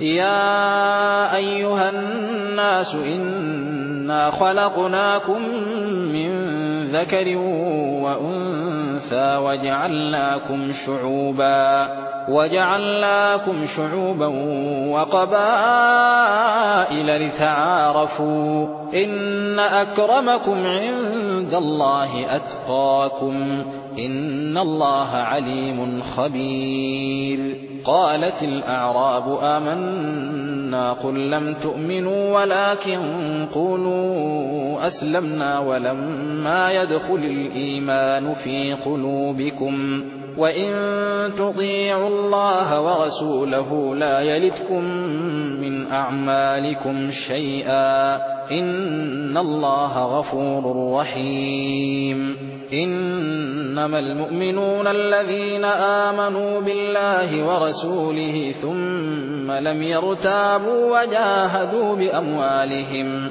يا أيها الناس إنا خلقناكم ذكر وأنثى وجعلناكم شعوبا وجعلناكم شعوبا وقبائل لتعارفوا إن أكرمكم عند الله أتقاكم إن الله عليم خبير. قالت الأعراب آمنا قل لم تؤمنوا ولكن قولوا أسلمنا ولما يدخل الإيمان في قلوبكم وإن تطيعوا الله ورسوله لا يلدكم من أعمالكم شيئا إن الله غفور رحيم إنما المؤمنون الذين آمنوا بالله ورسوله ثم لم يرتابوا وجاهدوا بأموالهم